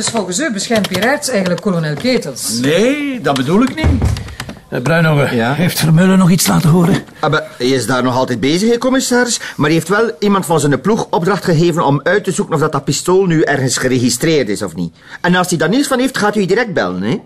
Dus volgens u beschermt Piraerts eigenlijk kolonel Ketels? Nee, dat bedoel ik niet. Uh, Bruinhoven, Ja? heeft Vermeulen nog iets laten horen? Ah, maar hij is daar nog altijd bezig, hè, commissaris. Maar hij heeft wel iemand van zijn ploeg opdracht gegeven om uit te zoeken of dat, dat pistool nu ergens geregistreerd is of niet. En als hij daar niets van heeft, gaat u direct bellen, hè.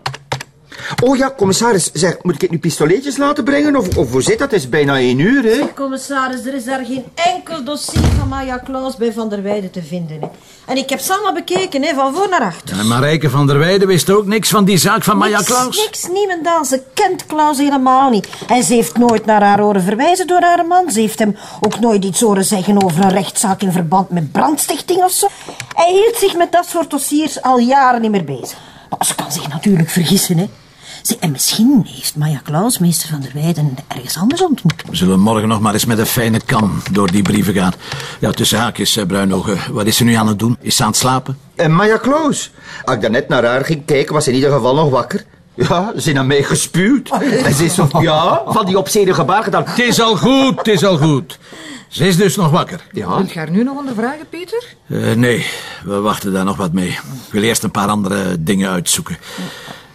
Oh ja, commissaris, zeg, moet ik het nu pistoletjes laten brengen? Of, of hoe zit dat? Het is bijna één uur, hè. Commissaris, er is daar geen enkel dossier van Maya Klaus bij Van der Weijden te vinden. Hè. En ik heb ze allemaal bekeken, hè, van voor naar achter. En Marijke van der Weijden wist ook niks van die zaak van Maya Niks, Klaus? Niks, niemendal. Ze kent Klaus helemaal niet. En ze heeft nooit naar haar horen verwijzen door haar man. Ze heeft hem ook nooit iets horen zeggen over een rechtszaak in verband met brandstichting of zo. Hij hield zich met dat soort dossiers al jaren niet meer bezig. Maar ze kan zich natuurlijk vergissen, hè. Ze, en misschien heeft Maya Klaus meester van der Weijden ergens anders ontmoet. We zullen morgen nog maar eens met een fijne kam door die brieven gaan. Ja, tussen haakjes, eh, Bruinogen. Wat is ze nu aan het doen? Is ze aan het slapen? En Maya Klaus. Als ik daarnet naar haar ging kijken, was ze in ieder geval nog wakker. Ja, ze heeft naar mij gespuwd. En ze is zo, ja, van die opzedige bagen dan. Het is al goed, het is al goed. Ze is dus nog wakker. Ja, Wilt je haar nu nog ondervragen, Pieter? Eh, nee, we wachten daar nog wat mee. Ik wil eerst een paar andere dingen uitzoeken.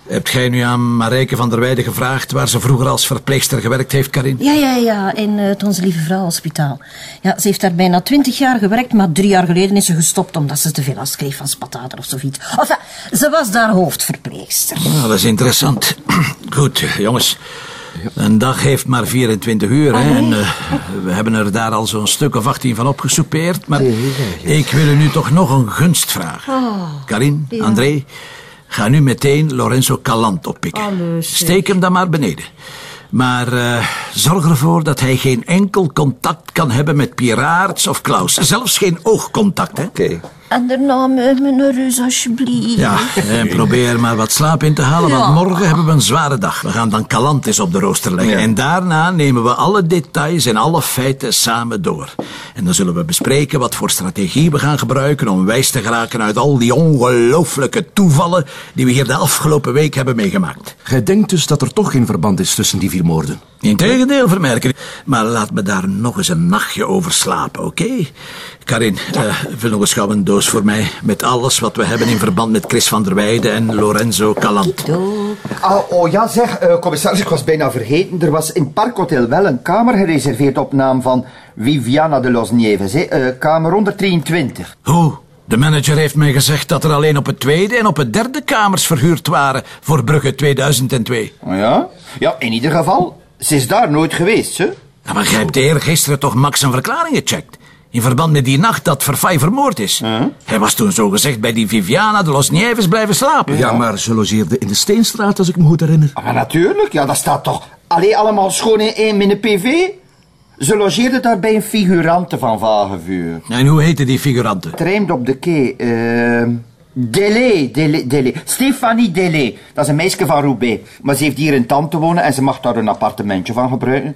Hebt jij nu aan Marijke van der Weijden gevraagd waar ze vroeger als verpleegster gewerkt heeft, Karin? Ja, ja, ja, in eh, het Onze Lieve Vrouw Hospitaal. Ja, ze heeft daar bijna twintig jaar gewerkt, maar drie jaar geleden is ze gestopt omdat ze te veel last kreeg van spatater of zoiets. Enfin, ze was daar hoofdverpleegster. Nou, dat is interessant. Goed, jongens. Een dag heeft maar 24 uur, hè, en eh, we hebben er daar al zo'n stuk of 18 van opgesoupeerd. Maar ik wil u nu toch nog een gunst vragen. Karin, André, ga nu meteen Lorenzo Calant oppikken. Allee, zeg. Steek hem dan maar beneden. Maar eh, zorg ervoor dat hij geen enkel contact kan hebben met Piraerts of Klaus. Zelfs geen oogcontact, hè? oké. En daarna mijn rus, alsjeblieft. Ja, en probeer maar wat slaap in te halen, want morgen hebben we een zware dag. We gaan dan Calantis op de rooster leggen. Ja. En daarna nemen we alle details en alle feiten samen door. En dan zullen we bespreken wat voor strategie we gaan gebruiken om wijs te geraken uit al die ongelooflijke toevallen die we hier de afgelopen week hebben meegemaakt. Gij denkt dus dat er toch geen verband is tussen die vier moorden? Integendeel, vermerken. Maar laat me daar nog eens een nachtje over slapen, oké? Karin, eh, vul nog eens gauw een doos voor mij... met alles wat we hebben in verband met Chris van der Weijden en Lorenzo Calant. Oh, oh ja, zeg, eh, commissaris, ik was bijna vergeten. Er was in het Parkhotel wel een kamer gereserveerd op naam van Viviana de Los Nieves. Hè? eh, kamer 123. Hoe? De manager heeft mij gezegd dat er alleen op het tweede en op het derde kamers verhuurd waren... voor Brugge 2002. Oh ja? Ja, in ieder geval, ze is daar nooit geweest, hè? Ja, maar gij hebt eergisteren toch Max een verklaring gecheckt? In verband met die nacht dat Verfay vermoord is. Hij was toen zogezegd bij die Viviana de Los Nieves blijven slapen. Ja, maar ze logeerde in de Steenstraat, als ik me goed herinner. Ah, maar natuurlijk, ja, dat staat toch alleen allemaal schoon in één in de PV? Ze logeerde daar bij een figurante van Vagevuur. En hoe heette die figuranten? Treemt op de kee, eh... Delay, Delay, Delay. Stefanie Delay. Dat is een meisje van Roubaix. Maar ze heeft hier in tante wonen en ze mag daar een appartementje van gebruiken.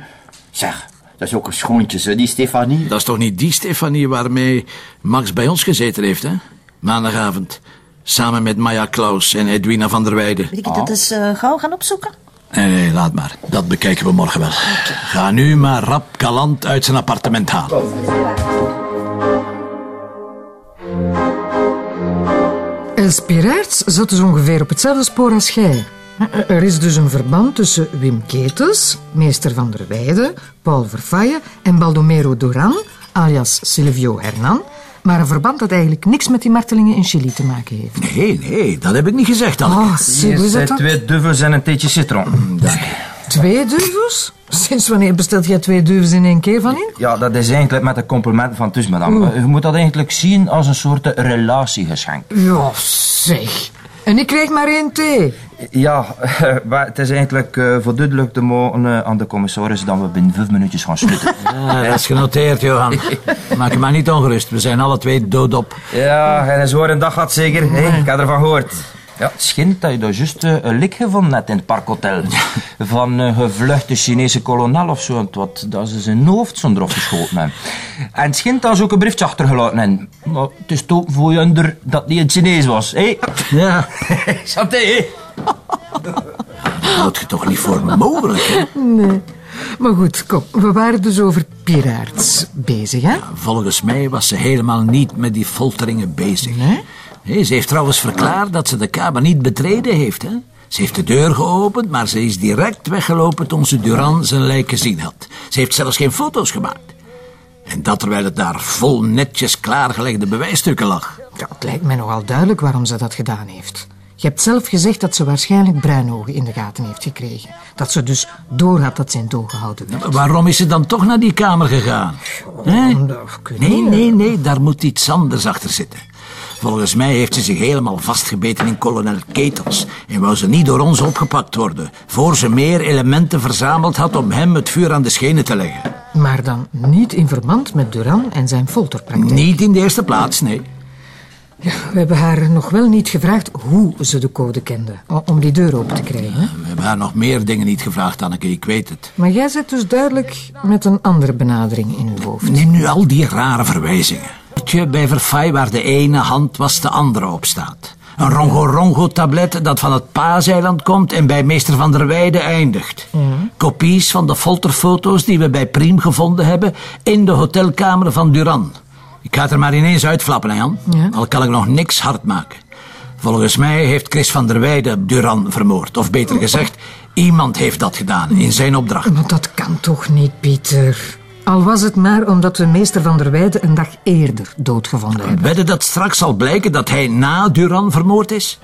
Zeg, dat is ook een schoontje, hè, die Stefanie. Dat is toch niet die Stefanie waarmee Max bij ons gezeten heeft, hè? Maandagavond. Samen met Maya Klaus en Edwina van der Weijden. Wil ik dat eens eh, gauw gaan opzoeken? Nee, nee, laat maar. Dat bekijken we morgen wel. Ga nu maar rap Calant uit zijn appartement halen. Els Piraerts zat dus ongeveer op hetzelfde spoor als jij. Er is dus een verband tussen Wim Ketels, meester van der Weijden, Paul Verfaye en Baldomero Duran, alias Silvio Hernan. Maar een verband dat eigenlijk niks met die martelingen in Chili te maken heeft. Nee, nee, dat heb ik niet gezegd, Anneke. Oh, zie, hoe is dat dan? twee duivels en een theetje citron. Twee duivels? Sinds wanneer bestelt jij twee duivels in één keer van in? Ja, dat is eigenlijk met de complimenten van thuis, madame. Je moet dat eigenlijk zien als een soort relatiegeschenk. Ja, zeg. En ik kreeg maar één thee. Ja, maar het is eigenlijk eh, voor duidelijk te eh, aan de commissaris dat we binnen vijf minuutjes gaan sluiten. Ja, dat is genoteerd, Johan. Maak je maar niet ongerust. We zijn alle twee doodop. ja, en een zware dag had zeker. Hey, ik heb ervan gehoord. Ja, het schijnt dat je daar juist eh, een lik gevonden hebt in het parkhotel. Van een gevluchte Chinese kolonel of zo. Wat, dat ze zijn hoofd zo erop geschoten hebben. En het schijnt dat ze ook een briefje achtergelaten hebben. Maar het is toch voor je dat die een Chinees was. Hé? Ja, Santé, hé? dat houd je toch niet voor mogelijk, hè? Nee. Maar goed, kom. We waren dus over Piraerts bezig, hè? Volgens mij was ze helemaal niet met die folteringen bezig. Nee? Ze heeft trouwens verklaard dat ze de kamer niet betreden heeft. Hè? Ze heeft de deur geopend, maar ze is direct weggelopen toen ze Duran zijn lijk gezien had. Ze heeft zelfs geen foto's gemaakt. En dat terwijl het daar vol netjes klaargelegde bewijsstukken lag. Ja, het lijkt mij nogal duidelijk waarom ze dat gedaan heeft. Je hebt zelf gezegd dat ze waarschijnlijk bruinogen in de gaten heeft gekregen. Dat ze dus doorhad dat ze in toog gehouden werd. Waarom is ze dan toch naar die kamer gegaan? Weet Nee, nee, nee, daar moet iets anders achter zitten. Volgens mij heeft ze zich helemaal vastgebeten in kolonel Ketels en wou ze niet door ons opgepakt worden, voor ze meer elementen verzameld had om hem het vuur aan de schenen te leggen. Maar dan niet in verband met Duran en zijn folterpraktijk. Niet in de eerste plaats, nee. Ja, we hebben haar nog wel niet gevraagd hoe ze de code kende. Om die deur open te krijgen. We hebben haar nog meer dingen niet gevraagd, Anneke, ik weet het. Maar jij zit dus duidelijk met een andere benadering in uw hoofd. Neem nu al die rare verwijzingen. Bij Verfay waar de ene hand was de andere op staat. Een rongo-rongo-tablet dat van het Paaseiland komt en bij meester Van der Weijden eindigt. Kopies van de folterfoto's die we bij Priem gevonden hebben in de hotelkamer van Duran. Ik ga het er maar ineens uitflappen, hè, Jan. Ja. Al kan ik nog niks hard maken. Volgens mij heeft Chris van der Weijden Duran vermoord. Of beter gezegd, iemand heeft dat gedaan in zijn opdracht. Maar dat kan toch niet, Pieter? Al was het maar omdat we meester Van der Weijden een dag eerder doodgevonden hebben. Wedden dat straks zal blijken dat hij na Duran vermoord is?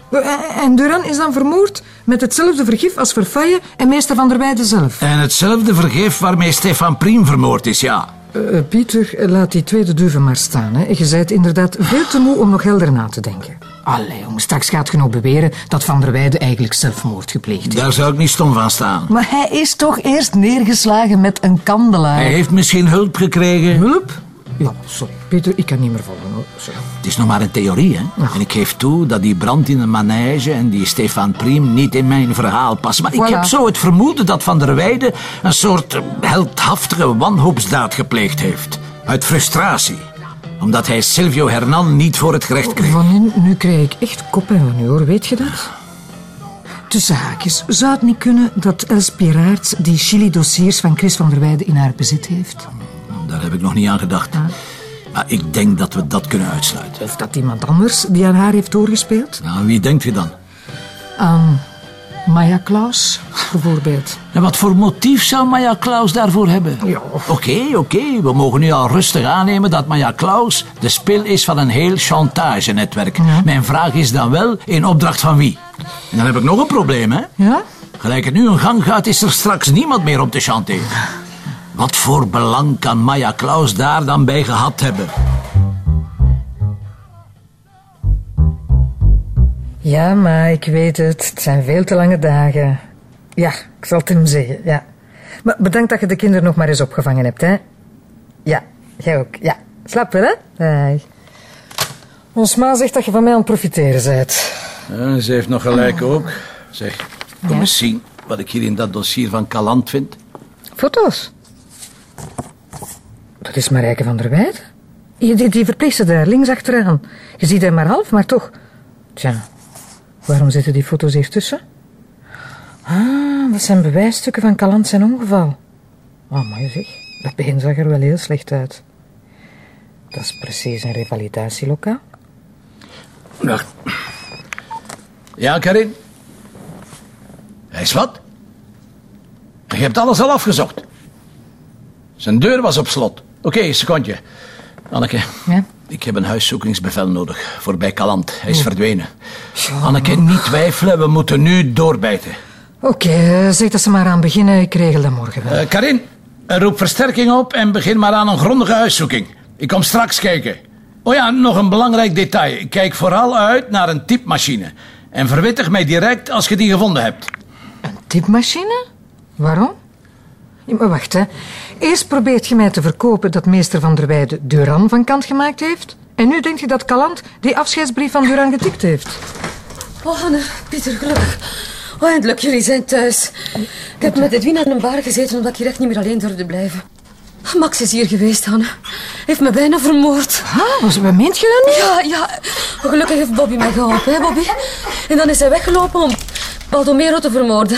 En Duran is dan vermoord met hetzelfde vergif als Verfaye en meester Van der Weijden zelf. En hetzelfde vergif waarmee Stefan Priem vermoord is, ja. Eh, Pieter, laat die tweede duve maar staan. Hè. Je bent inderdaad veel te moe om nog helder na te denken. Allee, jongen, straks gaat je nog beweren dat Van der Weijden eigenlijk zelfmoord gepleegd heeft. Daar zou ik niet stom van staan. Maar hij is toch eerst neergeslagen met een kandelaar. Hij heeft misschien hulp gekregen. Hulp? Ja, sorry. Pieter, ik kan niet meer volgen. Hoor. Sorry. Het is nog maar een theorie, hè. En ik geef toe dat die brand in de manege en die Stefan Priem niet in mijn verhaal passen. Maar ik heb zo het vermoeden dat Van der Weijden een soort heldhaftige wanhoopsdaad gepleegd heeft. Uit frustratie. Omdat hij Silvio Hernan niet voor het gerecht kreeg. Van nu, nu krijg ik echt koppijn van u, hoor. Weet je dat? Tussen haakjes, zou het niet kunnen dat Els Piraerts die chili-dossiers van Chris van der Weijden in haar bezit heeft? Daar heb ik nog niet aan gedacht. Maar ik denk dat we dat kunnen uitsluiten. Of dat iemand anders die aan haar heeft doorgespeeld? Nou, wie denkt u dan? Aan Maya Klaus, bijvoorbeeld. En wat voor motief zou Maya Klaus daarvoor hebben? Ja. Oké, oké. We mogen nu al rustig aannemen dat Maya Klaus de spil is van een heel chantagenetwerk. Mijn vraag is dan wel, in opdracht van wie? En dan heb ik nog een probleem, hè? Ja? Gelijk het nu een gang gaat, is er straks niemand meer om te chanteren. Wat voor belang kan Maya Klaus daar dan bij gehad hebben? Ja, maar ik weet het. Het zijn veel te lange dagen. Ja, ik zal het hem zeggen, ja. Maar bedankt dat je de kinderen nog maar eens opgevangen hebt, hè. Ja, jij ook, ja. Slaap wel, hè? Dag. Ons ma zegt dat je van mij aan het profiteren bent. Ja, ze heeft nog gelijk ook. Zeg, kom Ja? eens zien wat ik hier in dat dossier van Calant vind. Foto's? Dat is Marijke van der Weijden. Die, die, die verpleegster daar, links achteraan. Je ziet hem maar half, maar toch. Tja, waarom zitten die foto's hier tussen? Ah, dat zijn bewijsstukken van Calant zijn ongeval. Oh, maar zeg, dat begin zag er wel heel slecht uit. Dat is precies een revalidatielokaal. Ja. Ja, Karin? Hij is wat? Je hebt alles al afgezocht. Zijn deur was op slot. Oké, een secondje. Anneke, Ja? Ik heb een huiszoekingsbevel nodig voor bij. Hij is verdwenen. Anneke, niet twijfelen, we moeten nu doorbijten. Oké, zeg dat ze maar aan beginnen. Ik regel dat morgen wel. Eh, Karin, eh, roep versterking op en begin maar aan een grondige huiszoeking. Ik kom straks kijken. Oh ja, nog een belangrijk detail. Kijk vooral uit naar een typemachine. En verwittig mij direct als je die gevonden hebt. Een typemachine? Waarom? Ja, maar wacht, hè. Eerst probeert je mij te verkopen dat meester Van der Weijden Duran van kant gemaakt heeft. En nu denk je dat Calant die afscheidsbrief van Duran getikt heeft. Oh, Hanne, Pieter, gelukkig. Oh, eindelijk, jullie zijn thuis. Ik heb met Edwin aan een bar gezeten omdat ik hier echt niet meer alleen durfde blijven. Max is hier geweest, Hanne. Heeft me bijna vermoord. Ah, was, wat meent je dan? Ja, ja. Gelukkig heeft Bobby mij geholpen, hè, Bobby? En dan is hij weggelopen om Baldomero te vermoorden.